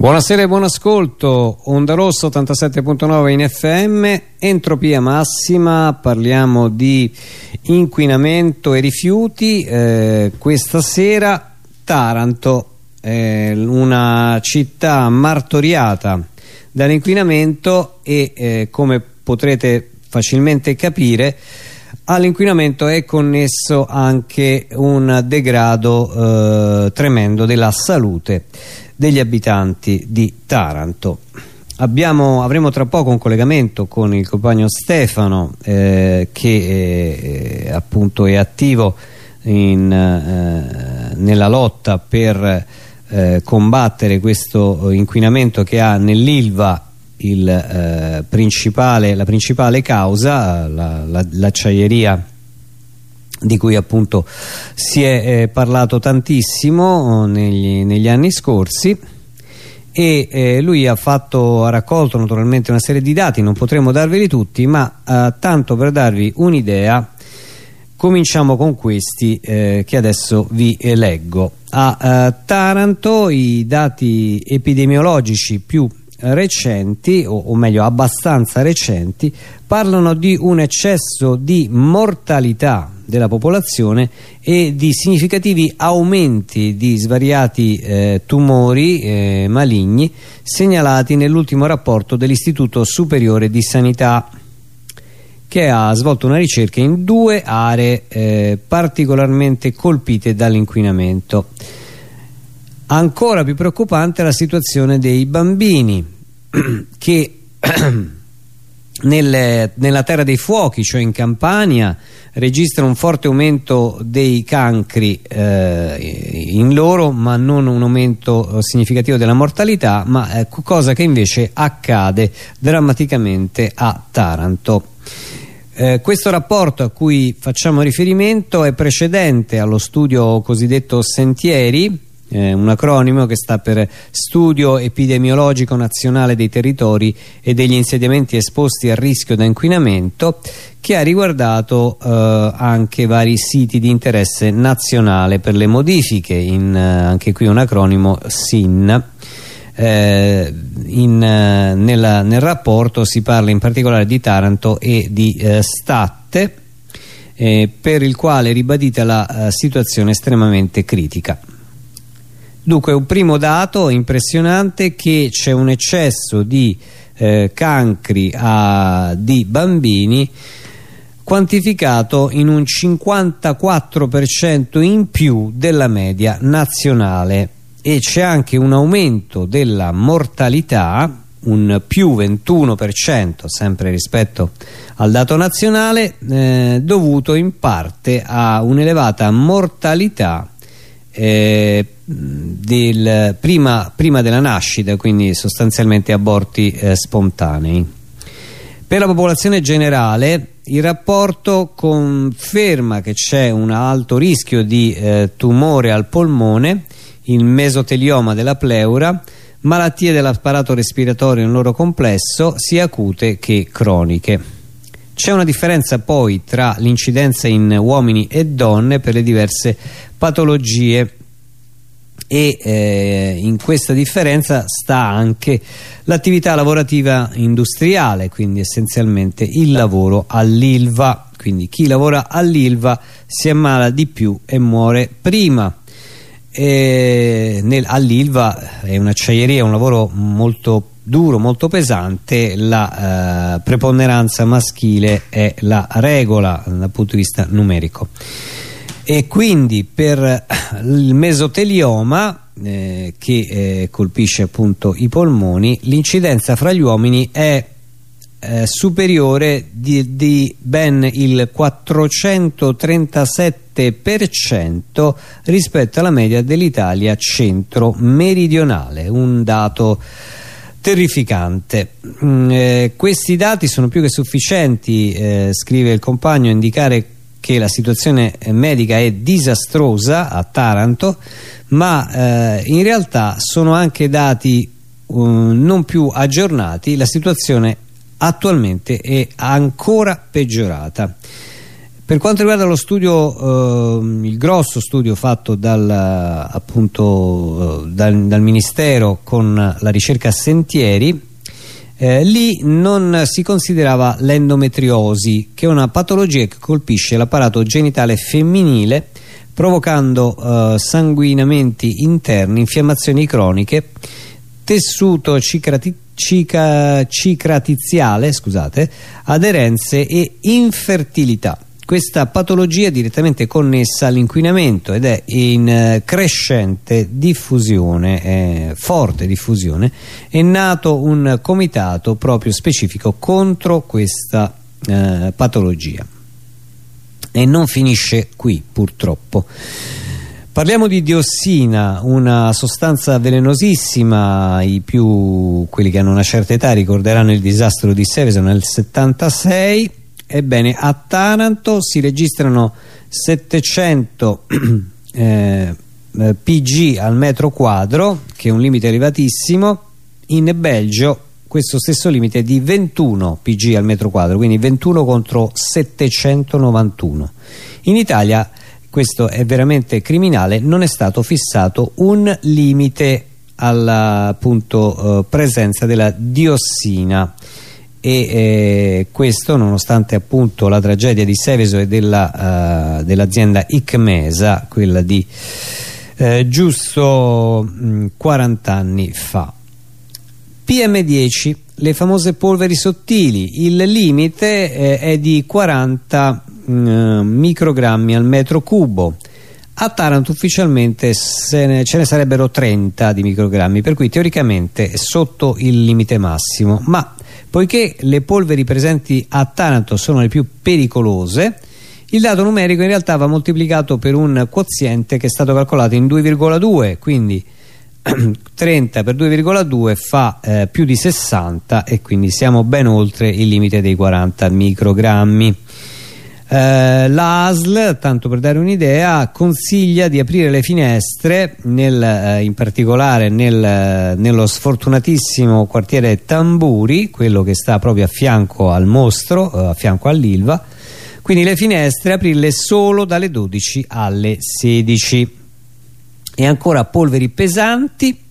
Buonasera e buon ascolto, Onda Rossa 87.9 in FM, entropia massima, parliamo di inquinamento e rifiuti, eh, questa sera Taranto, eh, una città martoriata dall'inquinamento e eh, come potrete facilmente capire all'inquinamento è connesso anche un degrado eh, tremendo della salute degli abitanti di Taranto. Abbiamo, avremo tra poco un collegamento con il compagno Stefano eh, che eh, appunto è attivo in, eh, nella lotta per eh, combattere questo inquinamento che ha nell'Ilva eh, principale, la principale causa, l'acciaieria la, di cui appunto si è eh, parlato tantissimo negli, negli, anni scorsi. E eh, lui ha, fatto, ha raccolto naturalmente una serie di dati, non potremo darveli tutti ma eh, tanto per darvi un'idea cominciamo con questi eh, che adesso vi leggo. A eh, Taranto i dati epidemiologici più recenti o, o meglio abbastanza recenti parlano di un eccesso di mortalità della popolazione e di significativi aumenti di svariati eh, tumori eh, maligni segnalati nell'ultimo rapporto dell'Istituto Superiore di Sanità che ha svolto una ricerca in due aree eh, particolarmente colpite dall'inquinamento. Ancora più preoccupante è la situazione dei bambini che nelle, nella terra dei fuochi, cioè in Campania, registra un forte aumento dei cancri eh, in loro ma non un aumento eh, significativo della mortalità ma eh, cosa che invece accade drammaticamente a Taranto. Eh, questo rapporto a cui facciamo riferimento è precedente allo studio cosiddetto Sentieri eh, un acronimo che sta per Studio Epidemiologico Nazionale dei Territori e degli insediamenti esposti a rischio da inquinamento che ha riguardato eh, anche vari siti di interesse nazionale per le modifiche, in, eh, anche qui un acronimo SIN. Eh, in, eh, nella, nel rapporto si parla in particolare di Taranto e di eh, Statte eh, per il quale ribadita la situazione estremamente critica. Dunque un primo dato impressionante che c'è un eccesso di eh, cancri a, di bambini quantificato in un 54% in più della media nazionale. E c'è anche un aumento della mortalità un più 21% sempre rispetto al dato nazionale eh, dovuto in parte a un'elevata mortalità eh, del, prima, prima, della nascita, quindi sostanzialmente aborti eh, spontanei. Per la popolazione generale il rapporto conferma che c'è un alto rischio di eh, tumore al polmone, il mesotelioma della pleura, malattie dell'apparato respiratorio nel loro complesso, sia acute che croniche. C'è una differenza poi tra l'incidenza in uomini e donne per le diverse patologie e eh, in questa differenza sta anche l'attività lavorativa industriale, quindi essenzialmente il lavoro all'ILVA, quindi chi lavora all'ILVA si ammala di più e muore prima. All'ILVA è un'acciaieria, un lavoro molto duro, molto pesante, la eh, preponderanza maschile è la regola dal punto di vista numerico. E quindi per il mesotelioma eh, che eh, colpisce appunto i polmoni, l'incidenza fra gli uomini è eh, superiore di, di, ben il 437% rispetto alla media dell'Italia centro-meridionale, un dato terrificante. Mm, eh, questi dati sono più che sufficienti, eh, scrive il compagno, a indicare che la situazione medica è disastrosa a Taranto, ma eh, in realtà sono anche dati uh, non più aggiornati, la situazione attualmente è ancora peggiorata. Per quanto riguarda lo studio, eh, il grosso studio fatto dal, appunto, eh, dal, dal Ministero con la ricerca Sentieri, eh, lì non si considerava l'endometriosi, che è una patologia che colpisce l'apparato genitale femminile provocando eh, sanguinamenti interni, infiammazioni croniche, tessuto cicrati cica scusate, aderenze e infertilità. Questa patologia è direttamente connessa all'inquinamento ed è in eh, crescente diffusione, eh, forte diffusione, è nato un comitato proprio specifico contro questa eh, patologia. E non finisce qui purtroppo. Parliamo di diossina, una sostanza velenosissima, i più, quelli che hanno una certa età ricorderanno il disastro di Seveso nel 76, Ebbene, a Taranto si registrano 700 eh, pg al metro quadro, che è un limite elevatissimo, in Belgio questo stesso limite è di 21 pg al metro quadro, quindi 21 contro 791. In Italia, questo è veramente criminale, non è stato fissato un limite alla appunto, eh, presenza della diossina e eh, questo nonostante appunto la tragedia di Seveso e dell'azienda uh, dell Icmesa quella di eh, giusto mh, 40 anni fa PM10 le famose polveri sottili il limite eh, è di 40 mh, microgrammi al metro cubo. A Taranto ufficialmente ne, ce ne sarebbero 30 di microgrammi per cui teoricamente è sotto il limite massimo ma Poiché le polveri presenti a Taranto sono le più pericolose, il dato numerico in realtà va moltiplicato per un quoziente che è stato calcolato in 2,2, quindi 30 per 2,2 fa eh, più di 60 e quindi siamo ben oltre il limite dei 40 microgrammi. Eh, la ASL, tanto per dare un'idea, consiglia di aprire le finestre, nel, eh, in particolare nel, nello sfortunatissimo quartiere Tamburi, quello che sta proprio a fianco al mostro, eh, a fianco all'Ilva, quindi le finestre aprirle solo dalle 12 alle 16. E ancora polveri pesanti,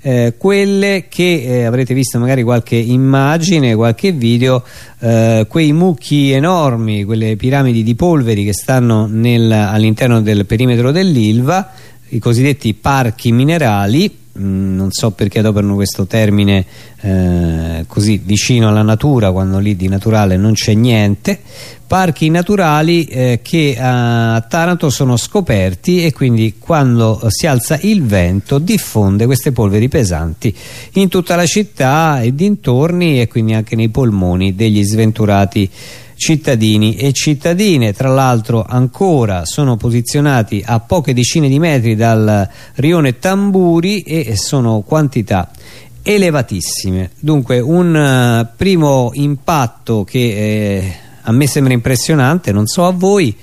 eh, quelle che eh, avrete visto magari qualche immagine, qualche video, eh, quei mucchi enormi, quelle piramidi di polveri che stanno all'interno del perimetro dell'Ilva, i cosiddetti parchi minerali, mm, non so perché adoperano questo termine eh, così vicino alla natura quando lì di naturale non c'è niente parchi naturali eh, che a Taranto sono scoperti e quindi quando si alza il vento diffonde queste polveri pesanti in tutta la città e dintorni e quindi anche nei polmoni degli sventurati cittadini e cittadine. Tra l'altro ancora sono posizionati a poche decine di metri dal rione Tamburi e sono quantità elevatissime. Dunque un uh, primo impatto che eh, a me sembra impressionante, non so a voi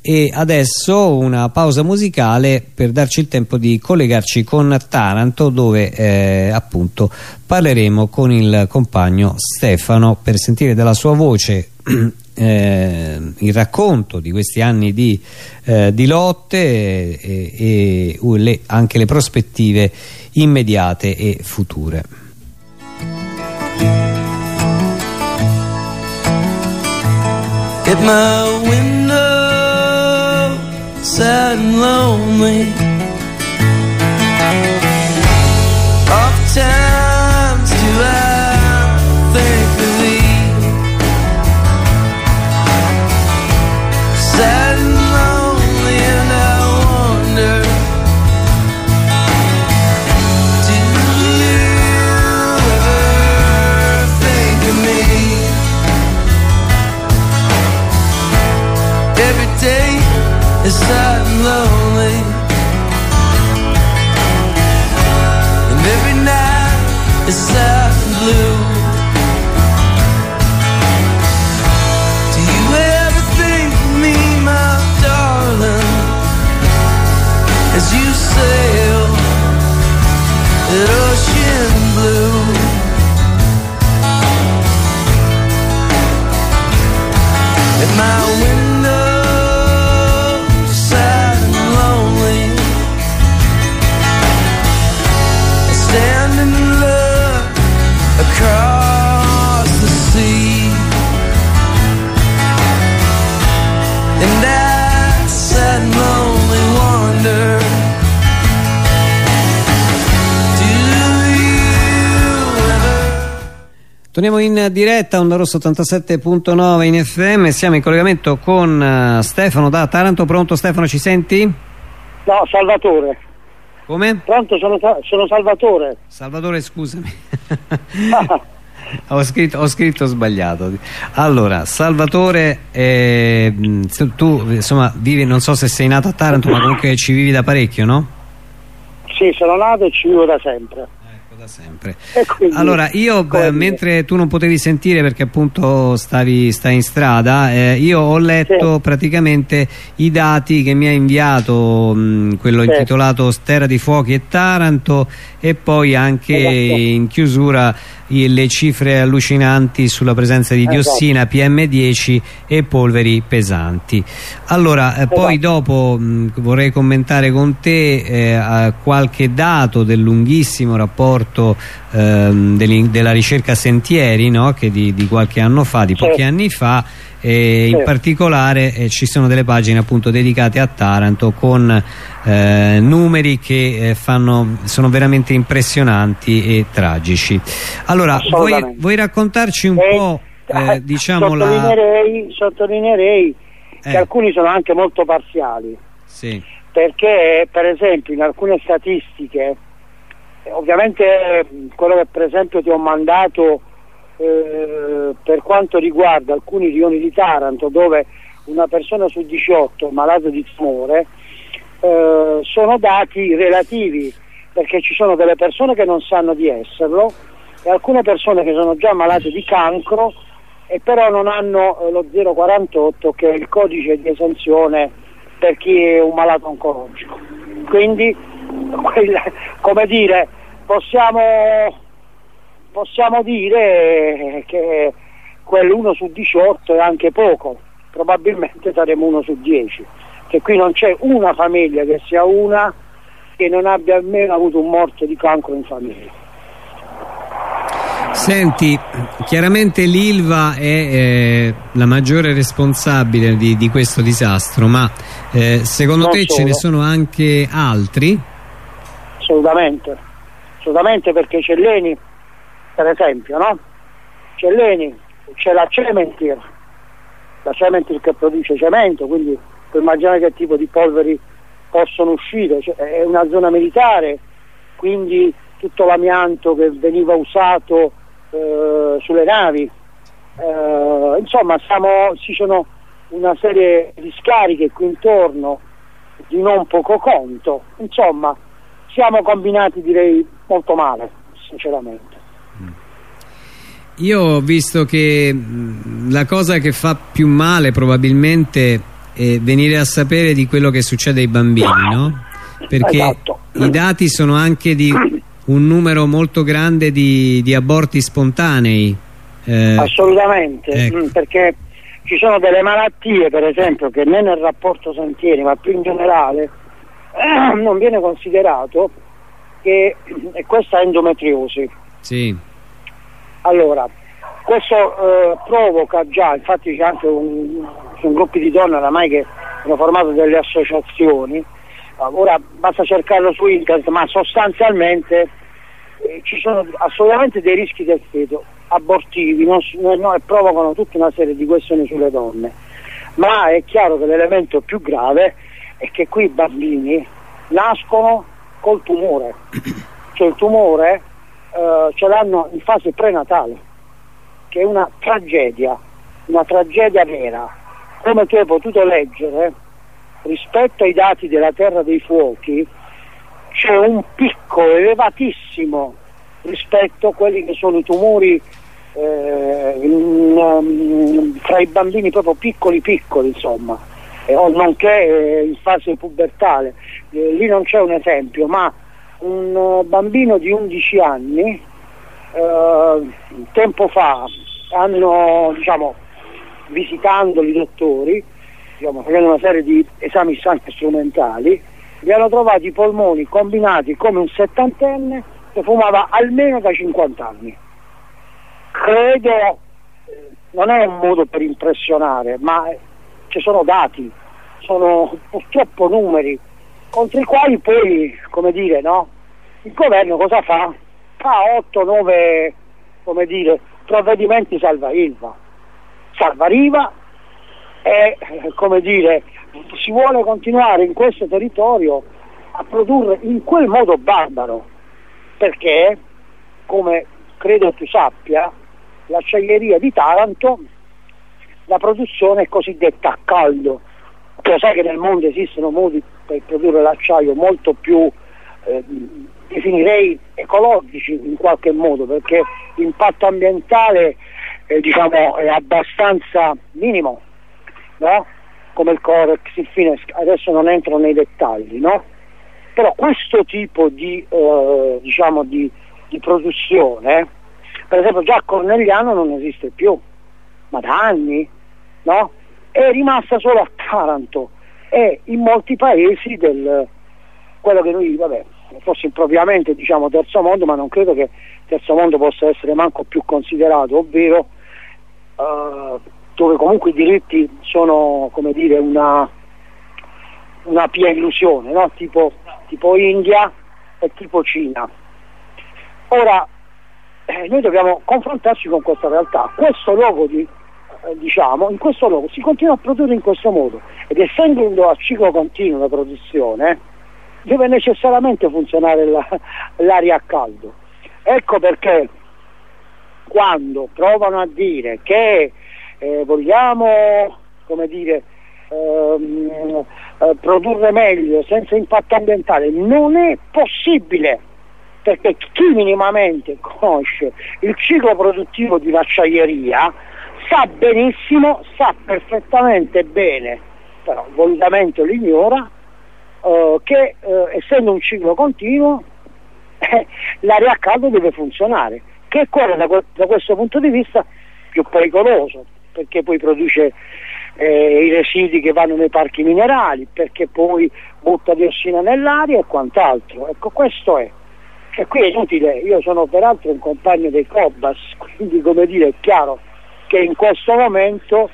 e adesso una pausa musicale per darci il tempo di collegarci con Taranto dove eh, appunto parleremo con il compagno Stefano per sentire dalla sua voce eh, il racconto di questi anni di, eh, di lotte e, e, e le, anche le prospettive immediate e future. At my window, sad and lonely. Oftentimes do I think of thee. Sad is Torniamo in diretta, Onda Rosso 87.9 in FM, siamo in collegamento con eh, Stefano da Taranto, pronto Stefano ci senti? No, Salvatore. Come? Pronto, sono, sono Salvatore. Salvatore scusami, ho, scritto, ho scritto sbagliato. Allora, Salvatore, eh, tu insomma vivi, non so se sei nato a Taranto ma comunque ci vivi da parecchio no? sì, sono nato e ci vivo da sempre. Ecco, da sempre. Quindi, Allora, io beh, mentre tu non potevi sentire perché appunto stavi, stai in strada, eh, io ho letto Sì. praticamente i dati che mi ha inviato mh, quello Sì. intitolato Terra di Fuochi e Taranto e poi anche Esatto. in chiusura le cifre allucinanti sulla presenza di Esatto. diossina, PM10 e polveri pesanti. Allora, eh, poi Esatto. dopo mh, vorrei commentare con te eh, qualche dato del lunghissimo rapporto ehm, della ricerca Sentieri no? che di, di qualche anno fa, di pochi anni fa e in particolare eh, ci sono delle pagine appunto dedicate a Taranto con eh, numeri che eh, fanno, sono veramente impressionanti e tragici. Allora, vuoi, vuoi raccontarci un E, po' eh, eh, diciamo la... sottolineerei, sottolineerei Eh. che alcuni sono anche molto parziali, Sì, perché per esempio in alcune statistiche, eh, ovviamente eh, quello che per esempio ti ho mandato eh, per quanto riguarda alcuni rioni di Taranto dove una persona su 18 è malato di tumore, eh, sono dati relativi perché ci sono delle persone che non sanno di esserlo e alcune persone che sono già malate di cancro e però non hanno eh, lo 048 che è il codice di esenzione per chi è un malato oncologico. Quindi, quella- come dire, possiamo, possiamo dire che quell'1 su 18 è anche poco, probabilmente saremo 1 su 10, che qui non c'è una famiglia che sia una che non abbia almeno avuto un morto di cancro in famiglia. Senti, chiaramente l'Ilva è eh, la maggiore responsabile di, di questo disastro, ma eh, secondo Non te ce ne solo. sono anche altri? Assolutamente, assolutamente perché c'è l'Eni, per esempio, no? C'è l'Eni, c'è la Cementir, la Cementir che produce cemento, quindi puoi immaginare che tipo di polveri possono uscire, Cioè, è una zona militare, quindi tutto l'amianto che veniva usato eh, sulle navi, Eh, insomma siamo, ci sono una serie di scariche qui intorno di non poco conto, insomma siamo combinati direi molto male, sinceramente. Io ho visto che mh, la cosa che fa più male probabilmente è venire a sapere di quello che succede ai bambini, no? Perché Esatto. i dati sono anche di un numero molto grande di, di aborti spontanei. eh, Assolutamente, ecco. mm, perché ci sono delle malattie, per esempio, che né nel rapporto Sentieri, ma più in generale, non viene considerato che è questa endometriosi. sì, Allora, questo eh, provoca già, infatti c'è anche un, sono gruppi di donne oramai che hanno formato delle associazioni, ora basta cercarlo su internet, ma sostanzialmente eh, ci sono assolutamente dei rischi del feto abortivi non, no, e provocano tutta una serie di questioni sulle donne. Ma è chiaro che l'elemento più grave è che qui i bambini nascono col tumore, cioè il tumore eh, ce l'hanno in fase prenatale, che è una tragedia, una tragedia vera. Come tu hai potuto leggere, rispetto ai dati della Terra dei Fuochi, c'è un picco elevatissimo rispetto a quelli che sono i tumori eh, in, um, fra i bambini proprio piccoli piccoli insomma eh, o nonché eh, in fase pubertale Eh, lì non c'è un esempio ma un eh, bambino di 11 anni eh, tempo fa hanno diciamo visitandoli i dottori diciamo, facendo una serie di esami anche strumentali, gli hanno trovato i polmoni combinati come un settantenne che fumava almeno da 50 anni. Credo, eh, non è un modo per impressionare, ma ci sono dati, sono purtroppo numeri, contro i quali poi, come dire, no? Il governo cosa fa? Fa 8-9, come dire, provvedimenti salva Ilva. Salva Riva e, come dire, si vuole continuare in questo territorio a produrre in quel modo barbaro, perché, come credo tu sappia, l'acciaieria di Taranto, la produzione è cosiddetta a caldo. Tu sai che nel mondo esistono modi per produrre l'acciaio molto più, eh, definirei, ecologici in qualche modo, perché l'impatto ambientale eh, diciamo, è abbastanza minimo, no? come il Corex, il Fines, adesso non entro nei dettagli, no? però questo tipo di, eh, diciamo di, di produzione, per esempio già a Cornegliano non esiste più, ma da anni, no? È rimasta solo a Taranto e in molti paesi del quello che noi, vabbè, forse impropriamente diciamo terzo mondo, ma non credo che terzo mondo possa essere manco più considerato, ovvero uh, dove comunque i diritti sono come dire una, una pia illusione, no? tipo, tipo India e tipo Cina. Ora eh, noi dobbiamo confrontarci con questa realtà. Questo luogo di, eh, diciamo, in questo luogo si continua a produrre in questo modo ed essendo a ciclo continuo la produzione deve necessariamente funzionare la, l'aria a caldo. Ecco perché quando provano a dire che eh, vogliamo come dire, ehm, eh, produrre meglio senza impatto ambientale, non è possibile perché chi minimamente conosce il ciclo produttivo di un'acciaieria sa benissimo, sa perfettamente bene, però volutamente lo ignora, eh, che eh, essendo un ciclo continuo eh, l'aria a caldo deve funzionare, che è quello da, da questo punto di vista più pericoloso, perché poi produce eh, i residui che vanno nei parchi minerali, perché poi butta diossina nell'aria e quant'altro. Ecco, questo è. E qui è inutile, io sono peraltro un compagno dei Cobas, quindi come dire è chiaro che in questo momento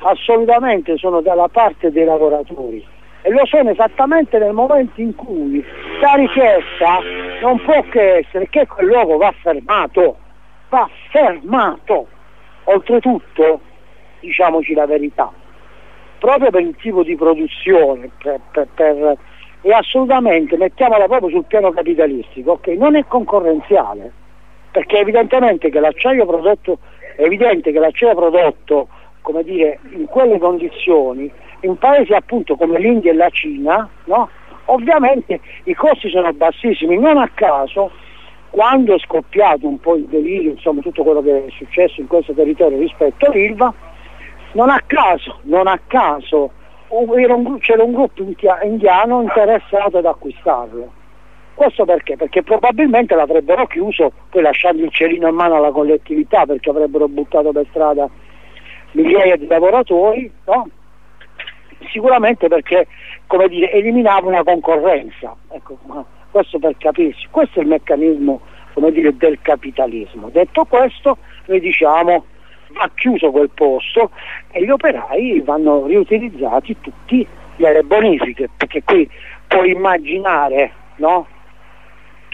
assolutamente sono dalla parte dei lavoratori e lo sono esattamente nel momento in cui la richiesta non può che essere che quel luogo va fermato, va fermato. Oltretutto, diciamoci la verità, proprio per il tipo di produzione, per, per, per, e assolutamente, mettiamola proprio sul piano capitalistico, ok, non è concorrenziale, perché evidentemente che l'acciaio prodotto, è evidente che l'acciaio prodotto, come dire, in quelle condizioni, in paesi appunto come l'India e la Cina, no? ovviamente i costi sono bassissimi, non a caso quando è scoppiato un po' il delirio, insomma tutto quello che è successo in questo territorio rispetto all'Ilva, non a caso, non a caso un, c'era un gruppo indiano interessato ad acquistarlo. Questo perché? Perché probabilmente l'avrebbero chiuso poi lasciando il cerino in mano alla collettività perché avrebbero buttato per strada migliaia di lavoratori, no? sicuramente perché dire, eliminava una concorrenza. Ecco, questo per capirsi, questo è il meccanismo dire, del capitalismo. Detto questo, noi diciamo va chiuso quel posto e gli operai vanno riutilizzati tutti le bonifiche, perché qui puoi immaginare no?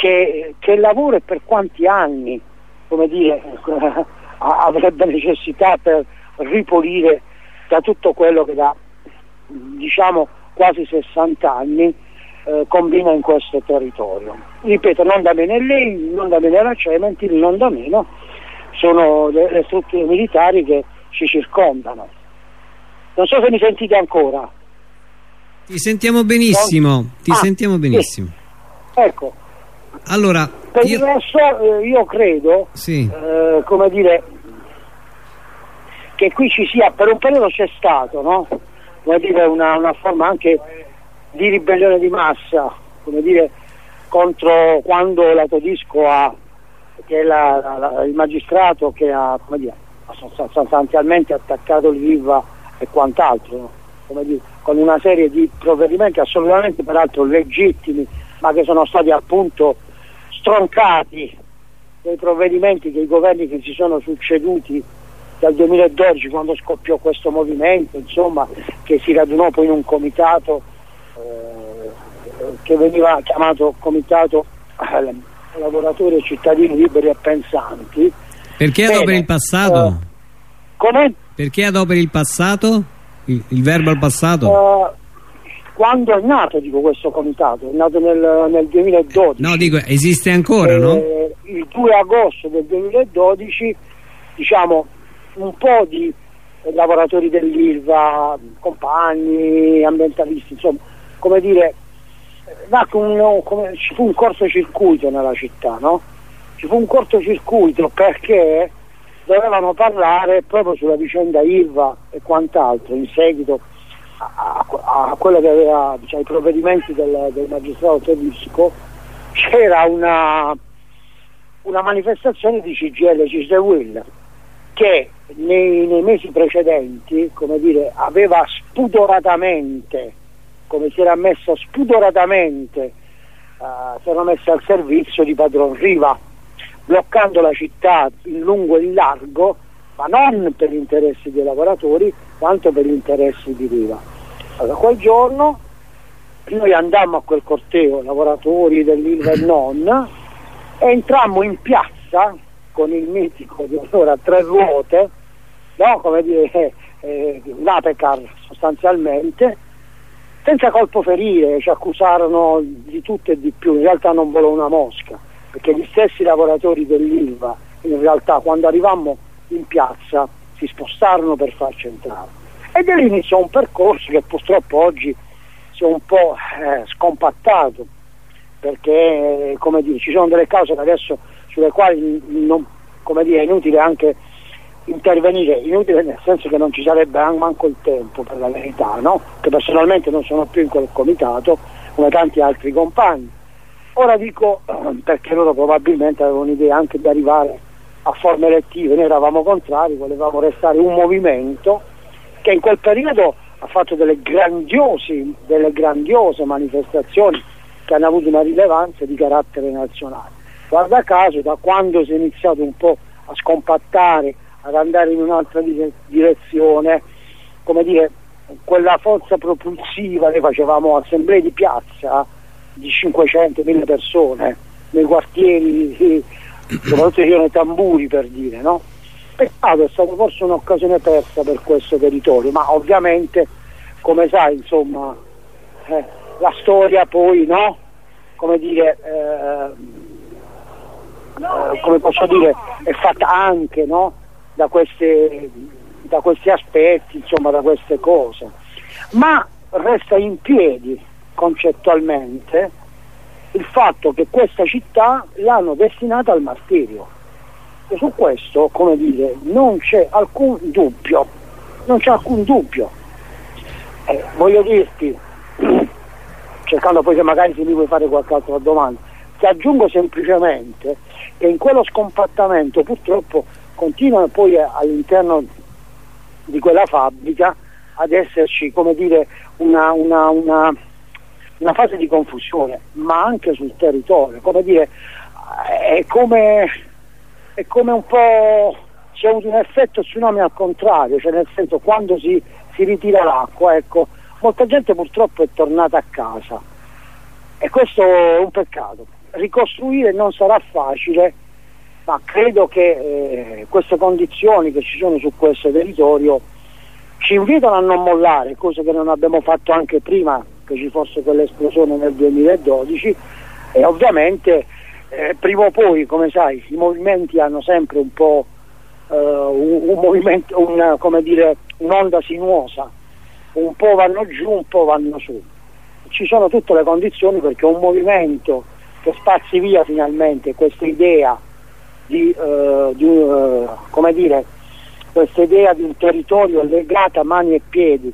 Che, che lavoro e per quanti anni come dire, avrebbe necessità per ripulire da tutto quello che da diciamo quasi 60 anni eh, combina in questo territorio. Ripeto, non da meno lei, non da meno la Cementil, non da meno sono le, le strutture militari che ci circondano. Non so se mi sentite ancora. Ti sentiamo benissimo, ti ah, sentiamo benissimo. Sì. Ecco. Allora, per io... il resto eh, io credo, sì. eh, come dire, che qui ci sia, per un periodo c'è stato, no? Come dire, una, una forma anche di ribellione di massa, come dire, contro quando la Todisco ha, che la, la, il magistrato che ha, come dire, sostanzialmente attaccato l'IVA e quant'altro, come dire, con una serie di provvedimenti assolutamente peraltro legittimi, ma che sono stati appunto stroncati dei provvedimenti dei governi che si sono succeduti dal 2012 quando scoppiò questo movimento, insomma, che si radunò poi in un comitato eh, che veniva chiamato Comitato eh, Lavoratori e Cittadini Liberi e Pensanti. Perché adoperi il passato? Eh, come? Perché adoperi il passato? Il, il verbo al passato? Quando è nato dico, questo comitato? È nato nel, nel 2012. No, dico, esiste ancora, no? Eh, il 2 agosto del 2012, diciamo, un po' di lavoratori dell'ILVA, compagni, ambientalisti, insomma, come dire, un, come, ci fu un cortocircuito nella città, no? Ci fu un cortocircuito perché dovevano parlare proprio sulla vicenda ILVA e quant'altro in seguito a, a, quello che aveva, diciamo, i provvedimenti del, del magistrato tedesco, c'era una, una manifestazione di CGL Will che nei, nei, mesi precedenti dire, aveva spudoratamente, come si era messo spudoratamente, uh, si era messo al servizio di Padron Riva, bloccando la città in lungo e in largo, ma non per gli interessi dei lavoratori, quanto per gli interessi di Riva. Allora, quel giorno noi andammo a quel corteo, lavoratori dell'Ilva e non, e entrammo in piazza con il mitico di allora tre ruote, no? come dire, eh, eh, l'Apecar sostanzialmente, senza colpo ferire, ci accusarono di tutto e di più, in realtà non volò una mosca, perché gli stessi lavoratori dell'Ilva, in realtà quando arrivammo in piazza, si spostarono per farci entrare. E da lì iniziò un percorso che purtroppo oggi si è un po' eh, scompattato, perché come dire, ci sono delle cause adesso sulle quali non, dire, è inutile anche intervenire, inutile nel senso che non ci sarebbe manco il tempo per la verità, no? che personalmente non sono più in quel comitato come tanti altri compagni. Ora dico perché loro probabilmente avevano un'idea anche di arrivare a forme elettive, noi eravamo contrari, volevamo restare un movimento che in quel periodo ha fatto delle, delle grandiose manifestazioni che hanno avuto una rilevanza di carattere nazionale guarda caso da quando si è iniziato un po' a scompattare, ad andare in un'altra direzione, come dire, quella forza propulsiva, noi facevamo assemblee di piazza di 500.000 persone nei quartieri, soprattutto c'erano i tamburi per dire, no? Peccato, è stata forse un'occasione persa per questo territorio, ma ovviamente, come sai, insomma, eh, la storia poi, no? Come dire, eh, eh, come posso dire, è fatta anche no? da, queste, da questi aspetti, insomma, da queste cose. Ma resta in piedi concettualmente il fatto che questa città l'hanno destinata al martirio. Su questo, come dire, non c'è alcun dubbio, non c'è alcun dubbio. Eh, voglio dirti, cercando poi che magari se mi vuoi fare qualche altra domanda, ti aggiungo semplicemente che in quello scompattamento purtroppo continua poi all'interno di quella fabbrica ad esserci come dire, una, una, una, una, fase di confusione, ma anche sul territorio, come dire, è come, è come un po' c'è un effetto tsunami al contrario, cioè nel senso quando si, si ritira l'acqua, ecco, molta gente purtroppo è tornata a casa. E questo è un peccato. Ricostruire non sarà facile, ma credo che eh, queste condizioni che ci sono su questo territorio ci invitano a non mollare, cosa che non abbiamo fatto anche prima che ci fosse quell'esplosione nel 2012 e ovviamente eh, prima o poi, come sai, i movimenti hanno sempre un po' eh, un, un, movimento, un, come dire, un'onda sinuosa, un po' vanno giù, un po' vanno su. Ci sono tutte le condizioni perché un movimento che spazzi via finalmente questa idea di, uh, di uh, come dire, questa idea di un territorio legato a mani e piedi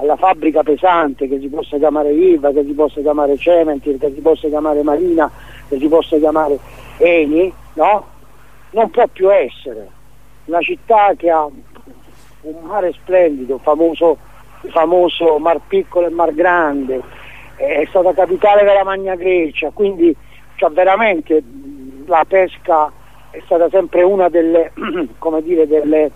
alla fabbrica pesante che si possa chiamare Ilva, che si possa chiamare Cementir, che si possa chiamare Marina, che si possa chiamare Eni, no? Non può più essere. Una città che ha un mare splendido, famoso, famoso Mar Piccolo e Mar Grande, è stata capitale della Magna Grecia, quindi cioè veramente la pesca è stata sempre una delle, come dire, delle,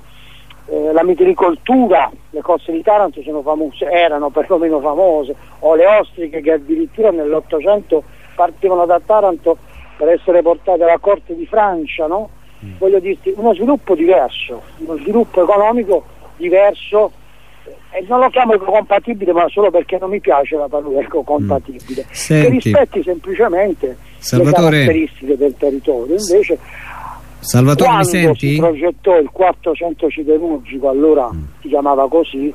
eh, la mitilicoltura, le coste di Taranto sono famose, erano perlomeno famose, o le ostriche che addirittura nell'Ottocento partivano da Taranto per essere portate alla corte di Francia, no? mm. voglio dirti, uno sviluppo diverso, uno sviluppo economico diverso e non lo chiamo ecocompatibile ma solo perché non mi piace la parola ecocompatibile mm. che rispetti semplicemente Salvatore... le caratteristiche del territorio invece Salvatore quando mi senti? si progettò il quarto centro siderurgico allora mm. si chiamava così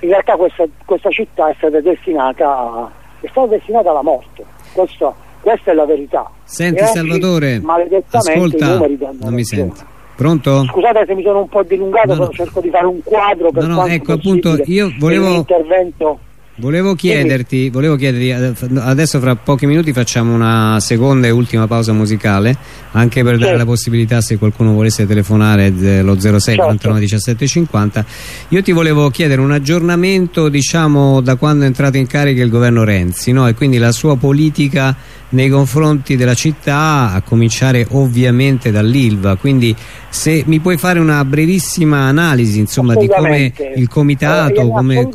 in realtà questa, questa città è stata destinata a, è stata destinata alla morte questo, questa è la verità senti e Salvatore ascolta non mi senti Pronto? Scusate se mi sono un po' dilungato, no, no. cerco di fare un quadro per no, no, ecco, appunto, io volevo... intervento Volevo chiederti, volevo chiederti, adesso fra pochi minuti facciamo una seconda e ultima pausa musicale, anche per dare la possibilità se qualcuno volesse telefonare lo 06 certo. 49 17 50. Io ti volevo chiedere un aggiornamento diciamo da quando è entrato in carica il governo Renzi no? e quindi la sua politica nei confronti della città a cominciare ovviamente dall'Ilva. Quindi se mi puoi fare una brevissima analisi insomma di come il comitato eh, come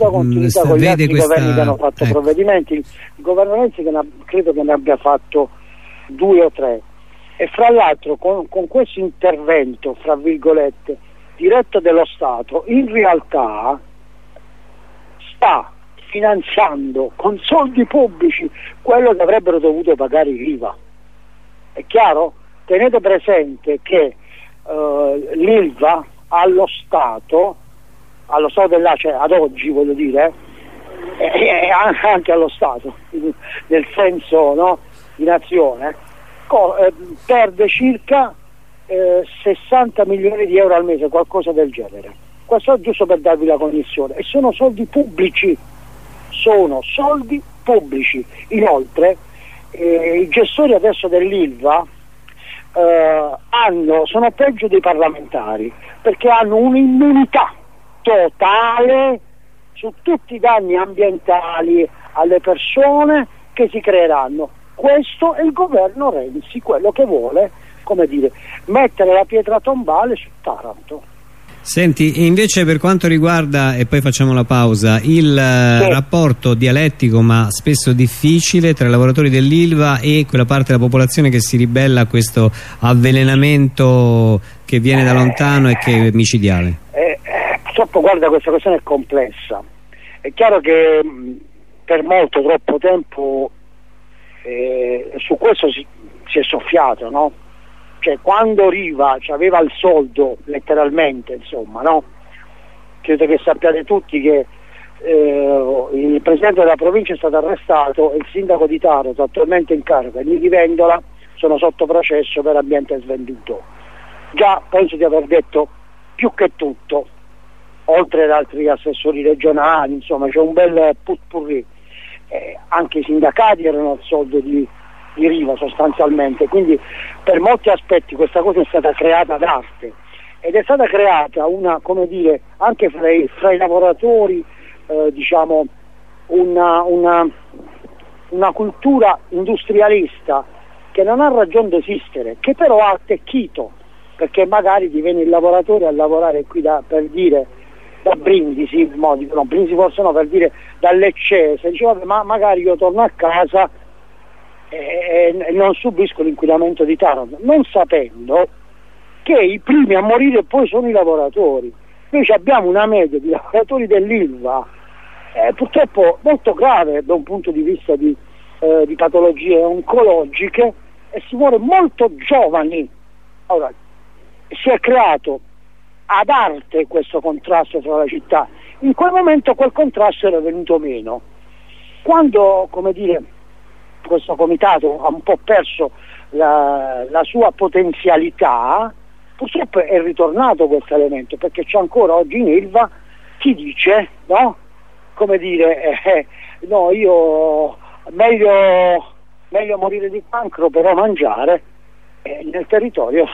vede questa governi che hanno fatto ecco. provvedimenti, il governo Renzi che credo che ne abbia fatto due o tre. E fra l'altro con, con questo intervento, fra virgolette, diretto dello Stato, in realtà sta finanziando con soldi pubblici quello che avrebbero dovuto pagare l'IVA. È chiaro? Tenete presente che uh, l'ILVA allo Stato, allo Stato dell'ACE, ad oggi voglio dire, e anche allo Stato, nel senso no, di nazione, eh, perde circa eh, 60 milioni di euro al mese, qualcosa del genere. Questo è giusto per darvi la connessione. E sono soldi pubblici, sono soldi pubblici. Inoltre eh, i gestori adesso dell'ILVA eh, hanno, sono peggio dei parlamentari perché hanno un'immunità totale su tutti i danni ambientali alle persone che si creeranno. Questo è il governo Renzi, quello che vuole, come dire, mettere la pietra tombale su Taranto. Senti, invece per quanto riguarda, e poi facciamo la pausa, il eh, sì. rapporto dialettico ma spesso difficile tra i lavoratori dell'Ilva e quella parte della popolazione che si ribella a questo avvelenamento che viene da lontano e che è micidiale. Eh, purtroppo guarda questa questione è complessa è chiaro che mh, per molto troppo tempo eh, su questo si, si, è soffiato no? Cioè quando Riva aveva il soldo letteralmente insomma no? credo che sappiate tutti che eh, il presidente della provincia è stato arrestato e il sindaco di Taranto attualmente in carica di Vendola sono sotto processo per ambiente svenduto già penso di aver detto più che tutto oltre ad altri assessori regionali, insomma c'è un bel putpurri. Eh, anche i sindacati erano al soldo di, di, Riva sostanzialmente, quindi per molti aspetti questa cosa è stata creata d'arte. Ed è stata creata una, come dire, anche fra i, fra i lavoratori, eh, diciamo, una, una, una cultura industrialista che non ha ragione di esistere, che però ha attecchito, perché magari ti il lavoratore a lavorare qui da, per dire da Brindisi, no, Brindisi forse no, per dire da Leccese, diceva ma magari io torno a casa e, e non subisco l'inquinamento di Taranto, non sapendo che i primi a morire poi sono i lavoratori. Noi abbiamo una media di lavoratori dell'ILVA eh, purtroppo molto grave da un punto di vista di, eh, di patologie oncologiche e si muore molto giovani. Allora, si è creato ad arte questo contrasto tra la città. In quel momento quel contrasto era venuto meno. Quando, come dire, questo comitato ha un po' perso la, la sua potenzialità, purtroppo è ritornato questo elemento, perché c'è ancora oggi in Ilva chi dice, no? Come dire, eh, no, io meglio, meglio morire di cancro però mangiare, eh, nel territorio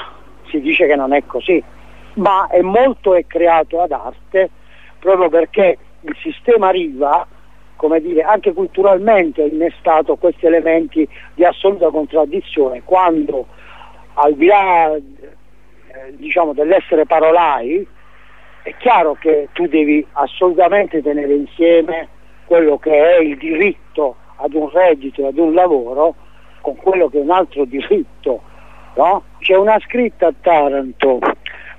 si dice che non è così ma è molto è creato ad arte proprio perché il sistema Riva come dire, anche culturalmente ha innestato questi elementi di assoluta contraddizione, quando al di là eh, diciamo, dell'essere parolai, è chiaro che tu devi assolutamente tenere insieme quello che è il diritto ad un reddito e ad un lavoro con quello che è un altro diritto. No? C'è una scritta a Taranto,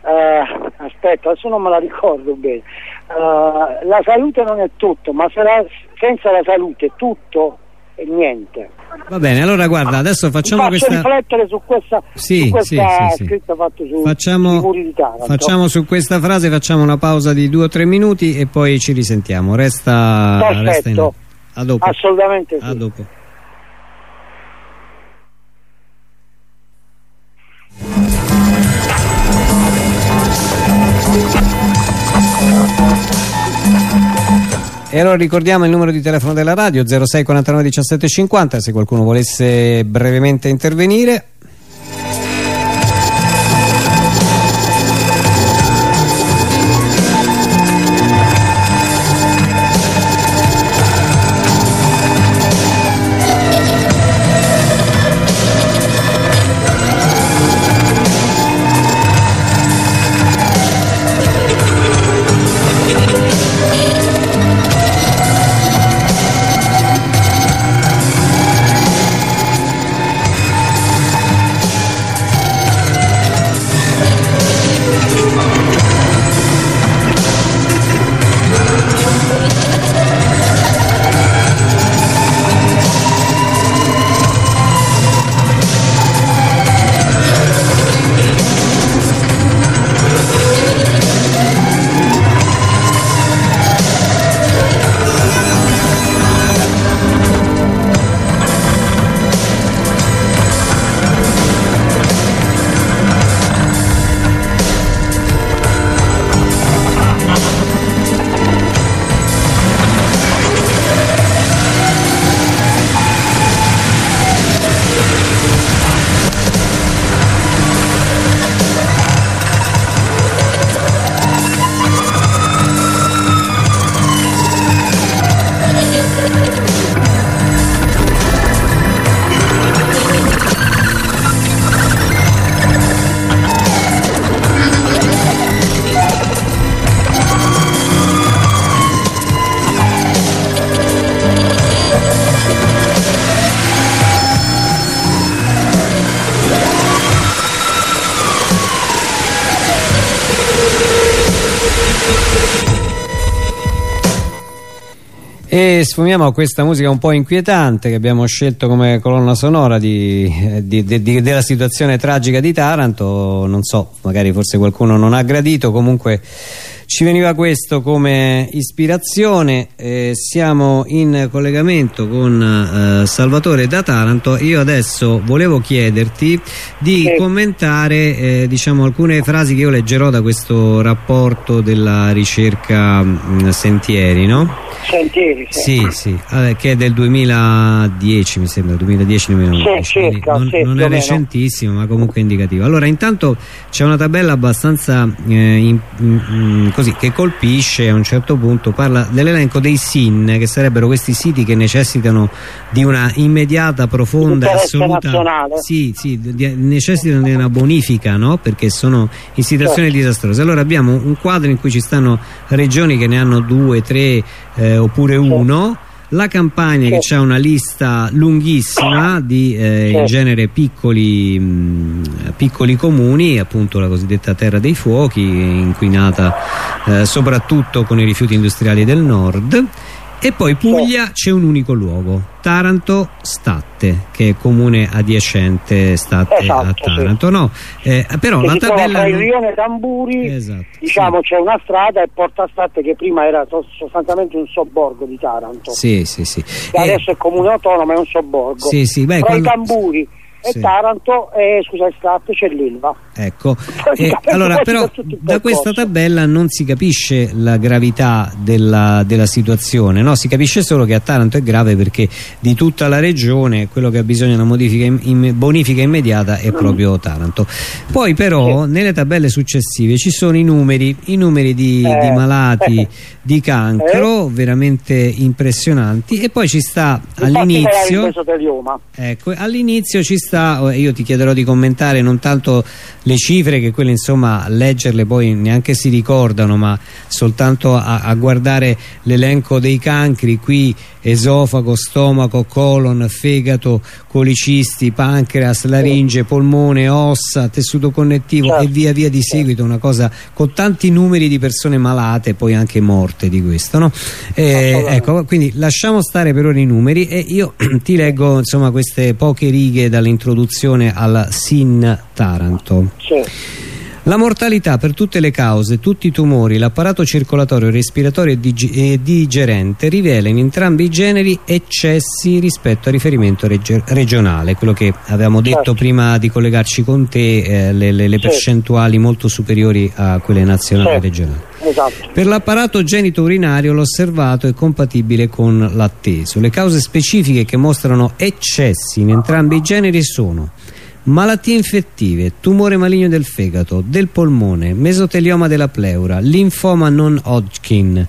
eh, aspetta, adesso non me la ricordo bene, eh, la salute non è tutto, ma sarà, senza la salute tutto e niente. Va bene, allora guarda, adesso facciamo questa... riflettere su questa, Sì, su questa sì, sì, scritta fatta su, Facciamo, Taranto. facciamo su questa frase facciamo una pausa di due o tre minuti e poi ci risentiamo. Resta, Perfetto. resta in... A dopo. Assolutamente sì. A dopo. E allora ricordiamo il numero di telefono della radio 06 49 17 50 se qualcuno volesse brevemente intervenire. Sfumiamo questa musica un po' inquietante che abbiamo scelto come colonna sonora eh, di- di- di- della situazione tragica di Taranto. Non so, magari forse qualcuno non ha gradito, comunque ci veniva questo come ispirazione. Eh, siamo in collegamento con eh, Salvatore da Taranto. Io adesso volevo chiederti di Sì. commentare eh, diciamo, alcune frasi che io leggerò da questo rapporto della ricerca mh, Sentieri, no? Sentieri, sì. Sì, sì, eh, che è del 2010 mi sembra, 2010-2011, Sì, non, sì, non è recentissimo ma comunque indicativo. Allora intanto c'è una tabella abbastanza eh, in- mm, mm, così che colpisce a un certo punto, parla dell'elenco dei SIN che sarebbero questi siti che necessitano di una immediata, profonda assoluta nazionale. sì, sì, di- necessitano di una bonifica no? perché sono in situazioni Certo. disastrose. Allora abbiamo un quadro in cui ci stanno regioni che ne hanno due, tre eh, oppure uno. La Campania che Certo. ha una lista lunghissima di eh, in Certo. genere piccoli, mh, piccoli comuni, appunto la cosiddetta terra dei fuochi, inquinata eh, soprattutto con i rifiuti industriali del nord. E poi Puglia c'è un unico luogo, Taranto Statte, che è comune adiacente Statte Esatto, a Taranto. No, eh, però Che la tabella tra il rione Tamburi, Esatto, diciamo c'è una strada e Porta Statte che prima era so- sostanzialmente un sobborgo di Taranto. Sì, sì, sì. che Eh, adesso è comune autonomo, è un sobborgo. Sì, sì, beh, Tra quando- i tamburi e Sì. Taranto, e scusa, Strat c'è l'Ilva. Ecco, Eh, allora però il da questa tabella non si capisce la gravità della, della situazione, no? si capisce solo che a Taranto è grave perché di tutta la regione quello che ha bisogno di una modifica im- im- bonifica immediata è proprio Taranto. Poi però nelle tabelle successive ci sono i numeri, i numeri di, Eh, di malati eh. di cancro veramente impressionanti e poi ci sta In il all'inizio. Ecco, all'inizio ci sta, eh, io ti chiederò di commentare non tanto le cifre che quelle insomma leggerle poi neanche si ricordano ma soltanto a, a guardare l'elenco dei cancri qui esofago, stomaco, colon, fegato, colicisti, pancreas, laringe, polmone, ossa, tessuto connettivo Certo. e via via di seguito una cosa con tanti numeri di persone malate e poi anche morte di questo no? Eh, Assolutamente. ecco quindi lasciamo stare per ora i numeri e io ti leggo insomma queste poche righe dall'introduzione alla SIN Taranto Sì. La mortalità per tutte le cause, tutti i tumori, l'apparato circolatorio, respiratorio e, dig- e digerente rivela in entrambi i generi eccessi rispetto al riferimento regionale, quello che avevamo detto Certo. prima di collegarci con te, eh, le, le- le percentuali molto superiori a quelle nazionali e Sì. regionali. Esatto. Per l'apparato genito-urinario l'osservato è compatibile con l'atteso. Le cause specifiche che mostrano eccessi in entrambi i generi sono malattie infettive, tumore maligno del fegato, del polmone, mesotelioma della pleura, linfoma non Hodgkin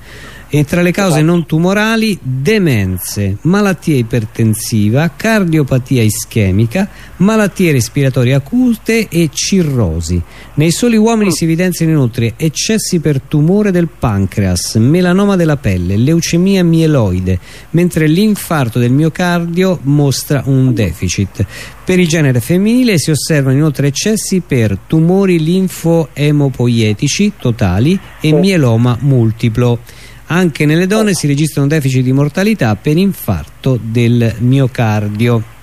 e tra le cause non tumorali demenze, malattia ipertensiva, cardiopatia ischemica, malattie respiratorie acute e cirrosi. Nei soli uomini si evidenziano inoltre eccessi per tumore del pancreas, melanoma della pelle, leucemia mieloide, mentre l'infarto del miocardio mostra un deficit. Per il genere femminile si osservano inoltre eccessi per tumori linfoemopoietici totali e mieloma multiplo. Anche nelle donne si registra un deficit di mortalità per infarto del miocardio.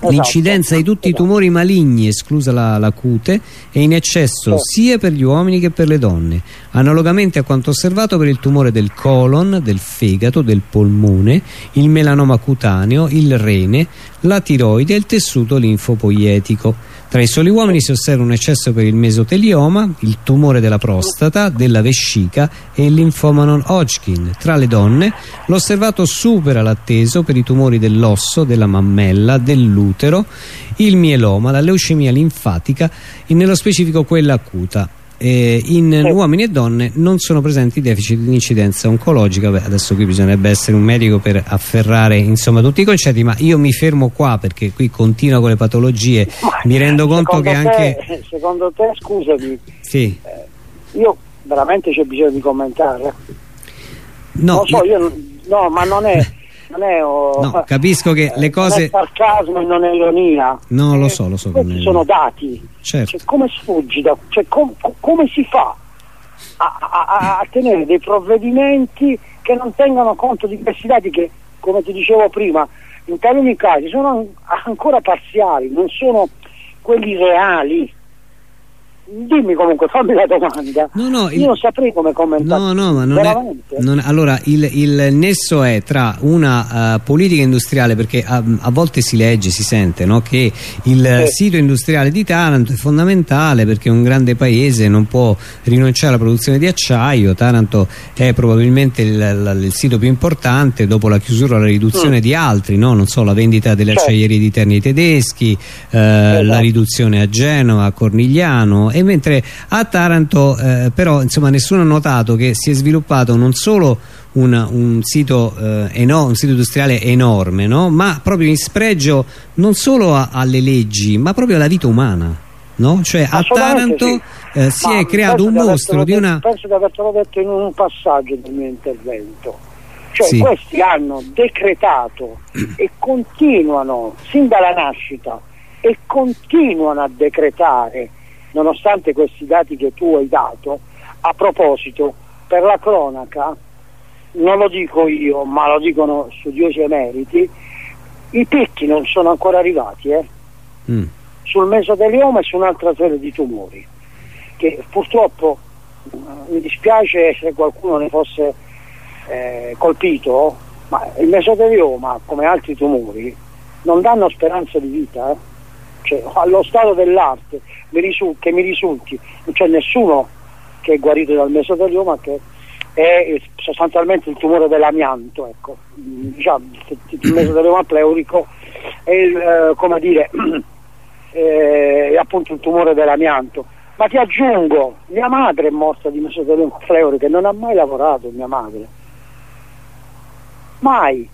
Esatto. L'incidenza di tutti i tumori maligni, esclusa la, la cute, è in eccesso sia per gli uomini che per le donne, analogamente a quanto osservato per il tumore del colon, del fegato, del polmone, il melanoma cutaneo, il rene, la tiroide e il tessuto linfopoietico. Tra i soli uomini si osserva un eccesso per il mesotelioma, il tumore della prostata, della vescica e il linfoma non Hodgkin. Tra le donne l'osservato supera l'atteso per i tumori dell'osso, della mammella, dell'utero, il mieloma, la leucemia linfatica e nello specifico quella acuta. Eh, in uomini e donne non sono presenti deficit di incidenza oncologica. Beh, adesso qui bisognerebbe essere un medico per afferrare insomma tutti i concetti ma io mi fermo qua perché qui continua con le patologie. Mi rendo conto che anche te, secondo te, scusami, sì, io veramente c'è bisogno di commentare. no, so, io non- no, ma non è, non è oh, no, capisco che le non è cose sarcasmo e non è ironia. no lo so lo so Questi sono dati. certo Cioè, come sfuggi da, cioè, com- co- come si fa a, a- a- tenere dei provvedimenti che non tengano conto di questi dati che, come ti dicevo prima, in taluni casi sono an- ancora parziali, non sono quelli reali. Dimmi comunque, fammi la domanda. No, no, il- Io non saprei come commentare. No, no, ma non Veramente? è. non allora, il, il nesso è tra una eh, politica industriale, perché a, a volte si legge, si sente no, che il Sì. sito industriale di Taranto è fondamentale perché è un grande paese, non può rinunciare alla produzione di acciaio. Taranto è probabilmente il, il- il sito più importante dopo la chiusura o la riduzione di altri, no? non so, la vendita delle Mm. Certo. acciaierie di Terni tedeschi, eh, la riduzione a Genova, a Cornigliano e mentre a Taranto eh, però insomma nessuno ha notato che si è sviluppato non solo un, un sito, eh, un sito industriale enorme no? ma proprio in spregio non solo a- alle leggi ma proprio alla vita umana no? cioè a Taranto sì. eh, si Ma è creato un di mostro di detto- una Penso di avertelo detto in un passaggio del mio intervento. Cioè Sì. questi hanno decretato e continuano, sin dalla nascita, e continuano a decretare, nonostante questi dati che tu hai dato, a proposito, per la cronaca, non lo dico io, ma lo dicono studiosi emeriti, i picchi non sono ancora arrivati, eh? Mm. sul mesotelioma e su un'altra serie di tumori che purtroppo eh, mi dispiace se qualcuno ne fosse eh, colpito ma il mesotelioma come altri tumori non danno speranza di vita eh. Cioè, allo stato dell'arte che mi risulti non c'è nessuno che è guarito dal mesotelioma che è sostanzialmente il tumore dell'amianto ecco. diciamo, il mesotelioma pleurico è il, eh, come dire è appunto il tumore dell'amianto. Ma ti aggiungo mia madre è morta di mesotelioma pleurico e non ha mai lavorato mia madre. Mai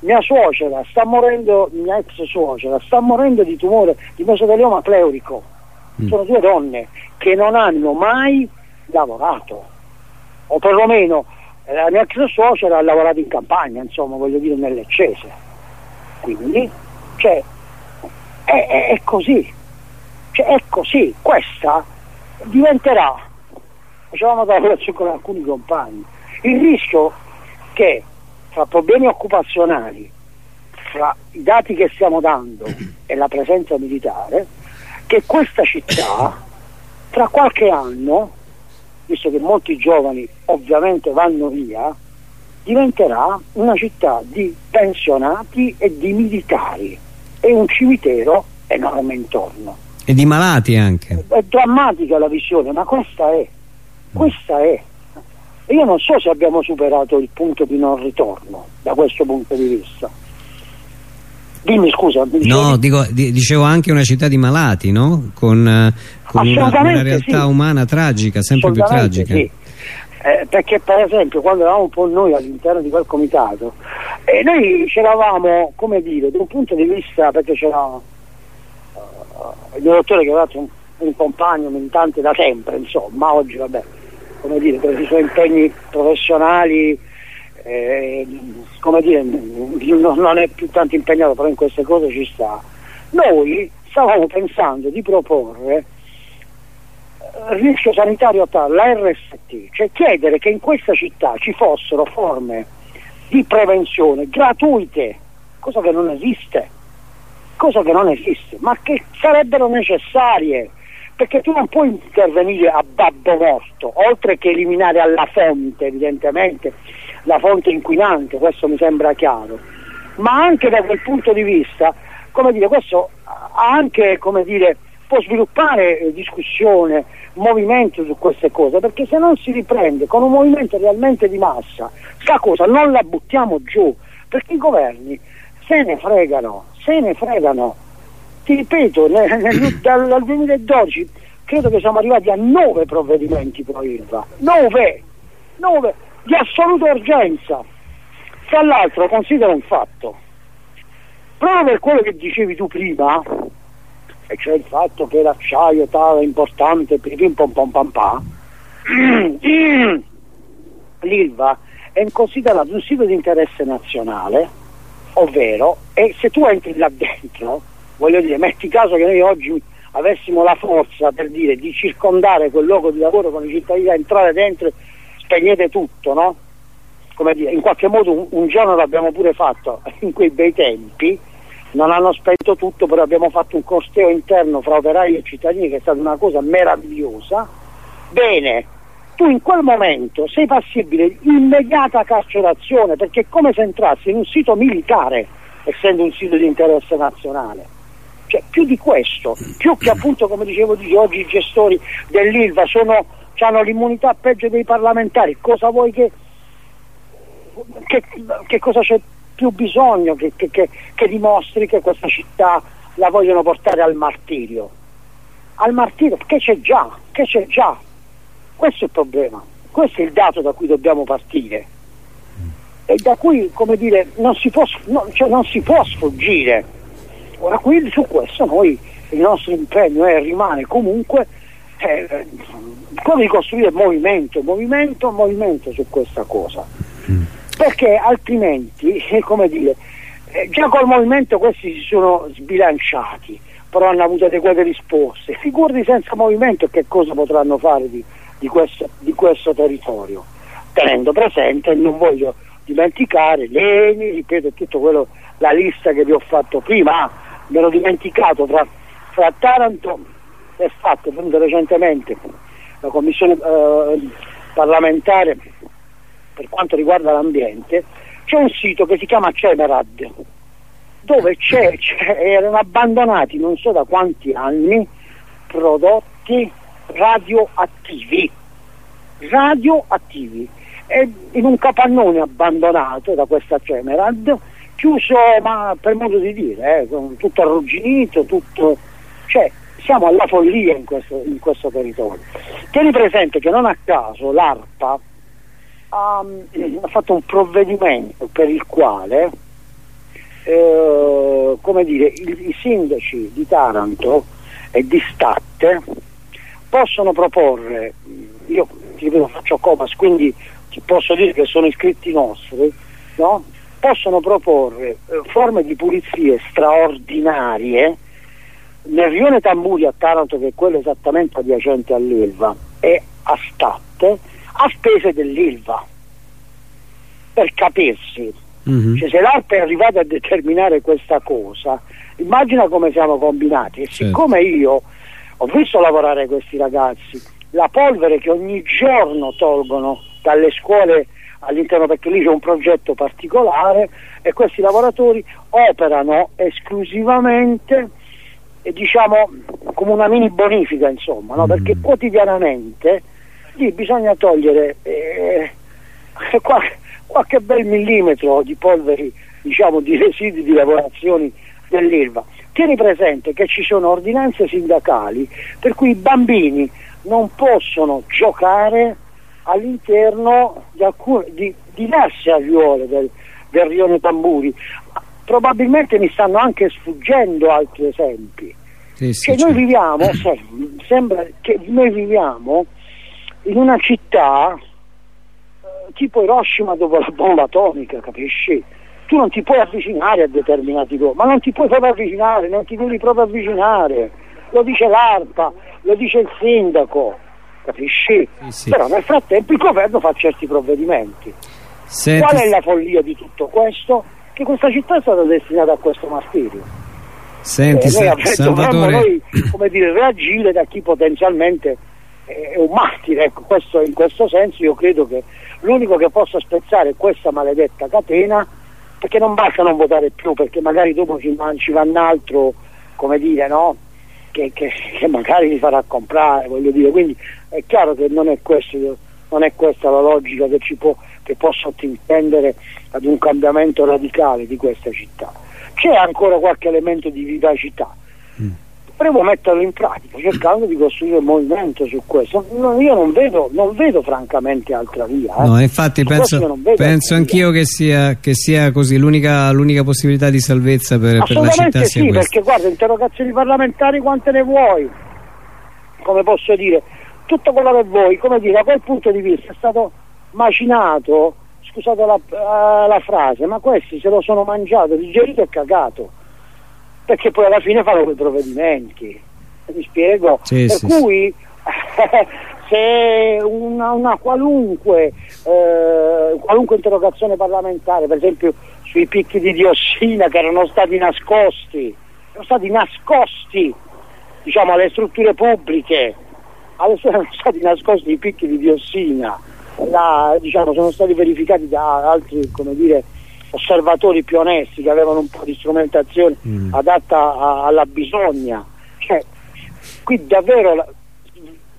mia suocera sta morendo, mia ex suocera sta morendo di tumore di mesotelioma pleurico. Mm. Sono due donne che non hanno mai lavorato, o perlomeno eh, la mia ex suocera ha lavorato in campagna, insomma, voglio dire nell'eccese. Quindi, cioè, è, è, è così, cioè, è così, questa diventerà, facevamo da colazione con alcuni compagni, il rischio che fra problemi occupazionali, fra i dati che stiamo dando e la presenza militare, che questa città tra qualche anno, visto che molti giovani ovviamente vanno via, diventerà una città di pensionati e di militari e un cimitero enorme intorno. E di malati anche. È drammatica la visione, ma questa è. Questa è. Io non so se abbiamo superato il punto di non ritorno da questo punto di vista. Dimmi scusa. No, dico, dicevo anche una città di malati, no? Con, eh, con una, una, realtà sì. umana tragica, sempre più tragica. Sì. Eh, perché per esempio quando eravamo un po' noi all'interno di quel comitato, eh, noi c'eravamo, come dire, da un punto di vista, perché c'era uh, il dottore che aveva un, un compagno militante da sempre, insomma, oggi vabbè come dire, per i suoi impegni professionali, eh, come dire, non è più tanto impegnato, però in queste cose ci sta. Noi stavamo pensando di proporre eh, rischio sanitario tale, la RST, cioè chiedere che in questa città ci fossero forme di prevenzione gratuite, cosa che non esiste, cosa che non esiste, ma che sarebbero necessarie perché tu non puoi intervenire a babbo morto, oltre che eliminare alla fonte evidentemente, la fonte inquinante, questo mi sembra chiaro, ma anche da quel punto di vista, come dire, questo anche, come dire, può sviluppare eh, discussione, movimento su queste cose, perché se non si riprende con un movimento realmente di massa, sta cosa non la buttiamo giù, perché i governi se ne fregano, se ne fregano ti ripeto, nel, nel, dal, dal 2012 credo che siamo arrivati a nove provvedimenti pro Ilva, nove, nove! Di assoluta urgenza. Tra l'altro considera un fatto, proprio per quello che dicevi tu prima, e cioè il fatto che l'acciaio tale importante, pim pom pom pam pam, l'Ilva è considerato un sito di interesse nazionale, ovvero, e se tu entri là dentro, voglio dire, metti caso che noi oggi avessimo la forza per dire di circondare quel luogo di lavoro con i cittadini, entrare dentro, spegnete tutto, no? Come dire, in qualche modo un, un giorno l'abbiamo pure fatto in quei bei tempi, non hanno spento tutto, però abbiamo fatto un corteo interno fra operai e cittadini che è stata una cosa meravigliosa. Bene, tu in quel momento sei passibile di immediata carcerazione perché è come se entrassi in un sito militare, essendo un sito di interesse nazionale cioè, più di questo, più che appunto come dicevo oggi i gestori dell'ILVA sono, hanno l'immunità peggio dei parlamentari, cosa vuoi che, che, che cosa c'è più bisogno che, che, dimostri che questa città la vogliono portare al martirio? Al martirio, che c'è già, che c'è già. Questo è il problema, questo è il dato da cui dobbiamo partire e da cui, come dire, non si può, no, cioè non si può sfuggire Ora quindi su questo noi il nostro impegno è, rimane comunque eh, quello di costruire movimento, movimento, movimento su questa cosa. Mm. Perché altrimenti, come dire, eh, già col movimento questi si sono sbilanciati, però hanno avuto adeguate risposte. Figurati senza movimento che cosa potranno fare di, di, questo, di questo territorio. Tenendo presente, non voglio dimenticare, Leni, ripeto tutto quello, la lista che vi ho fatto prima, mi ero dimenticato tra, tra Taranto e fatto, è venuta recentemente la commissione eh, parlamentare per quanto riguarda l'ambiente, c'è un sito che si chiama Cemerad. dove c'è, erano abbandonati non so da quanti anni prodotti radioattivi radioattivi e in un capannone abbandonato da questa Cemerad chiuso ma per modo di dire eh, tutto arrugginito tutto cioè siamo alla follia in questo, in questo territorio tieni presente che non a caso l'ARPA ha, ha fatto un provvedimento per il quale eh, come dire, i, i, sindaci di Taranto e di Statte possono proporre, io ti ripeto faccio Comas, quindi posso dire che sono iscritti nostri, no? Possono proporre eh, forme di pulizie straordinarie nel rione Tamburi a Taranto, che è quello esattamente adiacente all'Ilva, e a Statte, a spese dell'Ilva, per capirsi Mm-hmm. Cioè, se l'ARPA è arrivata a determinare questa cosa, immagina come siamo combinati. E certo. siccome io ho visto lavorare questi ragazzi, la polvere che ogni giorno tolgono dalle scuole all'interno, perché lì c'è un progetto particolare e questi lavoratori operano esclusivamente eh, diciamo come una mini bonifica insomma, no? mm. perché quotidianamente lì bisogna togliere eh, qualche, qualche bel millimetro di polveri, diciamo, di residui di lavorazioni dell'Ilva. Tieni presente che ci sono ordinanze sindacali per cui i bambini non possono giocare all'interno di, alcune, di diverse aiuole del, del rione Tamburi. Probabilmente mi stanno anche sfuggendo altri esempi. Sì, sì, cioè, noi viviamo, sembra che noi viviamo in una città tipo Hiroshima dopo la bomba atomica, capisci? Tu non ti puoi avvicinare a determinati luoghi, ma non ti puoi proprio avvicinare, non ti devi proprio avvicinare. Lo dice l'ARPA, lo dice il sindaco, capisci? Sì, sì. Però nel frattempo il governo fa certi provvedimenti. Senti... Qual è la follia di tutto questo? Che questa città è stata destinata a questo martirio. Senti, eh, noi Salvatore... noi, come dire, reagire da chi potenzialmente è un martire, ecco, questo, in questo senso io credo che l'unico che possa spezzare questa maledetta catena, perché non basta non votare più, perché magari dopo ci, ci va un altro, come dire, no? Che, che, che, magari mi farà comprare, voglio dire, quindi è chiaro che non è, questo, non è questa la logica che, può, che può sottintendere ad un cambiamento radicale di questa città. C'è ancora qualche elemento di vivacità, mm dovremmo metterlo in pratica cercando di costruire un movimento su questo. No, io non vedo, non vedo, francamente altra via. Eh. No, infatti penso, penso anch'io che sia, che sia, così, l'unica possibilità di salvezza per, per la città sì, sia perché guarda, interrogazioni parlamentari quante ne vuoi? Come posso dire? Tutto quello che vuoi, come dire, da quel punto di vista è stato macinato, scusate la, uh, la frase, ma questi se lo sono mangiato, digerito e cagato perché poi alla fine fanno quei provvedimenti. Mi spiego? Sì, per sì, cui se una, una qualunque, eh, qualunque interrogazione parlamentare, per esempio sui picchi di diossina che erano stati nascosti, erano stati nascosti diciamo, alle strutture pubbliche, alle, erano stati nascosti i picchi di diossina, la, diciamo, sono stati verificati da altri come dire, osservatori più onesti che avevano un po' di strumentazione mm. adatta a, alla bisogna. Cioè, qui davvero la,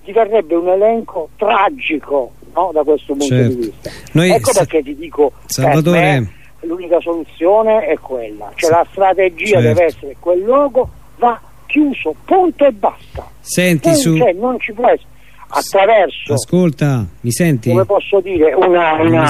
diverrebbe un elenco tragico no, da questo punto certo. di vista. Noi ecco perché ti dico, Salvatore... l'unica soluzione è quella, cioè la strategia certo. deve essere quel logo va chiuso, punto e basta. Senti, su... cioè, non ci può essere attraverso ascolta, mi senti? come posso dire una, una,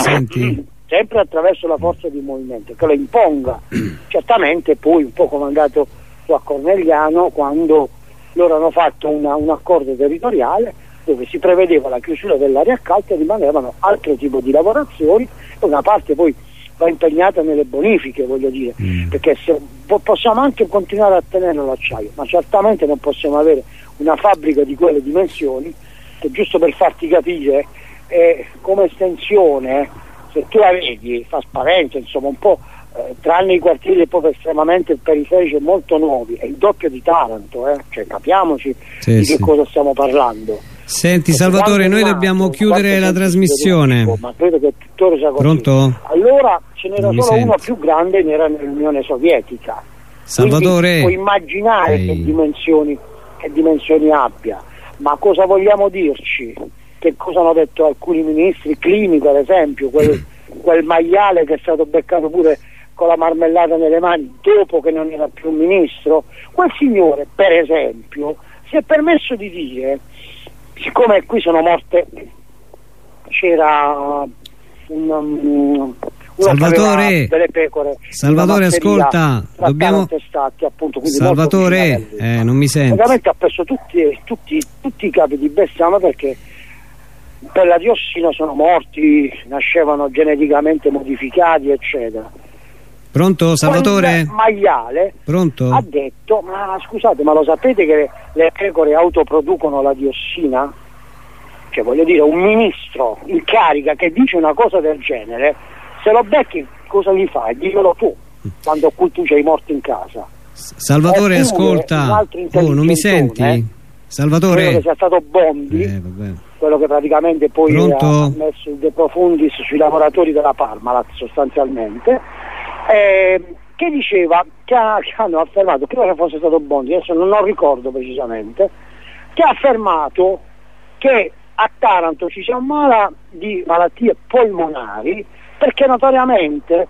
sempre attraverso la forza di movimento, che lo imponga. Certamente poi un po' come è andato su a Corneliano quando loro hanno fatto una, un accordo territoriale dove si prevedeva la chiusura dell'area calda e rimanevano altro tipo di lavorazioni e una parte poi va impegnata nelle bonifiche, voglio dire, mm. perché se, possiamo anche continuare a tenere l'acciaio, ma certamente non possiamo avere una fabbrica di quelle dimensioni che giusto per farti capire è come estensione se tu la vedi fa spavento, insomma un po', eh, tranne i quartieri proprio estremamente periferici e molto nuovi, è il doppio di Taranto, eh? cioè capiamoci sì, di che sì. cosa stiamo parlando. Senti Salvatore, noi dobbiamo chiudere la trasmissione. Ma credo che tuttora sia così. Pronto? Allora ce n'era solo uno senti. più grande ed era nell'Unione Sovietica. Salvatore, Quindi puoi immaginare che dimensioni, che dimensioni abbia. Ma cosa vogliamo dirci? Che cosa hanno detto alcuni ministri? Clini per esempio, quel, quel maiale che è stato beccato pure con la marmellata nelle mani dopo che non era più ministro. Quel signore, per esempio, si è permesso di dire, siccome qui sono morte, c'era un, um, Salvatore. pecore Salvatore, ascolta, dobbiamo- testati, appunto, Salvatore, eh, non mi senti. Ovviamente ha perso tutti, tutti- tutti i capi di bestiame perché per la diossina sono morti, nascevano geneticamente modificati, eccetera. Pronto Salvatore? Quel maiale Pronto? ha detto, ma scusate, ma lo sapete che le, pecore autoproducono la diossina? Cioè voglio dire, un ministro in carica che dice una cosa del genere, se lo becchi cosa gli fai? Diglielo tu, quando qui tu c'hai morti in casa. Salvatore, ascolta. Oh, non mi senti? Intelligentone, Credo Salvatore? che sia stato Bondi, Eh, quello che praticamente poi Pronto? ha messo il De Profundis sui lavoratori della Parmalat sostanzialmente, eh, che diceva, che, ha- che hanno affermato, credo che fosse stato Bondi, adesso non, non ricordo precisamente, che ha affermato che a Taranto ci si ammala di malattie polmonari perché notoriamente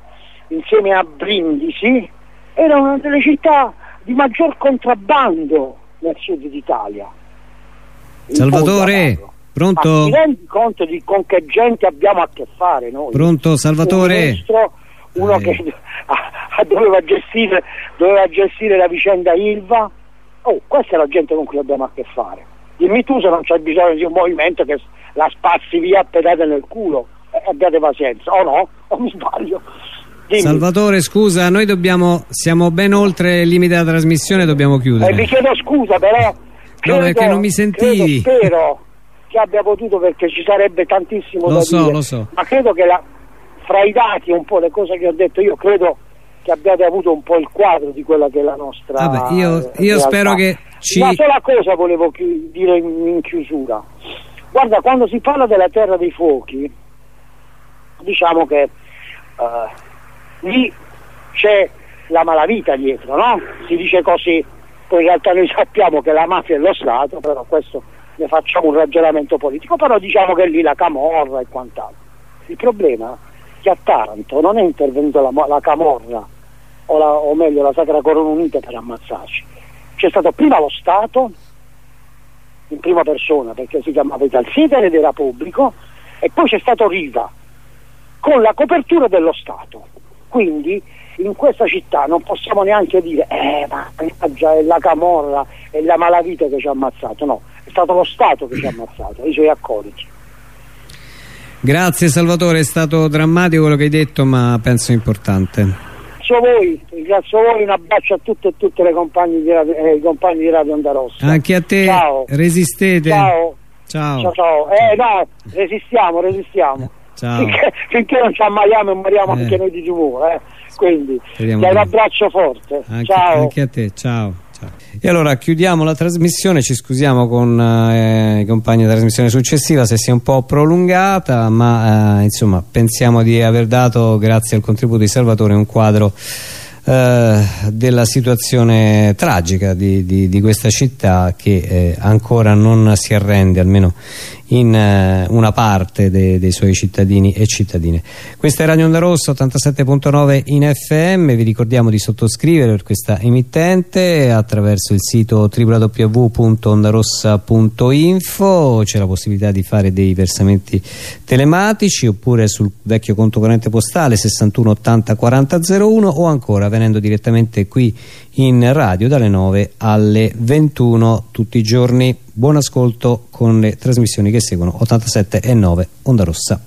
insieme a Brindisi era una delle città di maggior contrabbando nel sud d'Italia. Salvatore, pronto? Ma ti rendi conto di con che gente abbiamo a che fare noi? Pronto Un Salvatore? ministro, uno Eh. che ah, doveva, gestire, doveva gestire la vicenda Ilva. Oh, questa è la gente con cui abbiamo a che fare. Dimmi tu se non c'è bisogno di un movimento che la spazzi via a pedate nel culo. Eh, abbiate pazienza, o no? O mi sbaglio? Dimmi. Salvatore, scusa, noi dobbiamo siamo ben oltre il limite della trasmissione, dobbiamo Eh, vi chiudere. chiedo scusa però credo, perché non mi sentivi. credo, spero che abbia potuto perché ci sarebbe tantissimo Lo da so, dire lo so. ma credo che la- fra i dati un po' le cose che ho detto io credo che abbiate avuto un po' il quadro di quella che è la nostra Vabbè, io- io realtà. spero che ci- una sola cosa volevo chi- dire in, in chiusura guarda quando si parla della terra dei fuochi diciamo che eh, lì c'è la malavita dietro, no? Si dice così, poi in realtà noi sappiamo che la mafia è lo Stato, però questo ne facciamo un ragionamento politico, però diciamo che lì la camorra e quant'altro. Il problema è che a Taranto non è intervenuta la, la camorra, o, la- o meglio la Sacra Corona Unita per ammazzarci. C'è stato prima lo Stato, in prima persona, perché si chiamava Italsider ed era pubblico, e poi c'è stato Riva, con la copertura dello Stato. Quindi in questa città non possiamo neanche dire eh ma già è la camorra è la malavita che ci ha ammazzato, no, è stato lo Stato che ci ha ammazzato, i suoi accoliti. Grazie Salvatore, è stato drammatico quello che hai detto, ma penso importante. Ringrazio voi, ringrazio voi, un abbraccio a tutte e tutte le compagne di Radio, eh, i compagni di Radio Onda Rossa. Anche a te, Ciao. resistete. Ciao. Ciao. Ciao, ciao. Eh no, resistiamo, resistiamo. Ciao. Finché, finché non ci ammaliamo e moriamo Eh. anche noi di tumore, eh. Quindi, Speriamo dai un abbraccio forte. Anche, ciao. anche a te, ciao. ciao. E allora chiudiamo la trasmissione, ci scusiamo con eh, i compagni della trasmissione successiva se si è un po' prolungata, ma eh, insomma pensiamo di aver dato, grazie al contributo di Salvatore, un quadro eh, della situazione tragica di, di- di questa città che eh, ancora non si arrende, almeno in eh, una parte de- dei suoi cittadini e cittadine. Questa è Radio Onda Rossa 87.9 in FM, vi ricordiamo di sottoscrivere per questa emittente attraverso il sito www.ondarossa.info, c'è la possibilità di fare dei versamenti telematici oppure sul vecchio conto corrente postale 61 80 40 01 o ancora venendo direttamente qui in radio dalle 9 alle 21 tutti i giorni. Buon ascolto con le trasmissioni che seguono 87 e 9 Onda Rossa.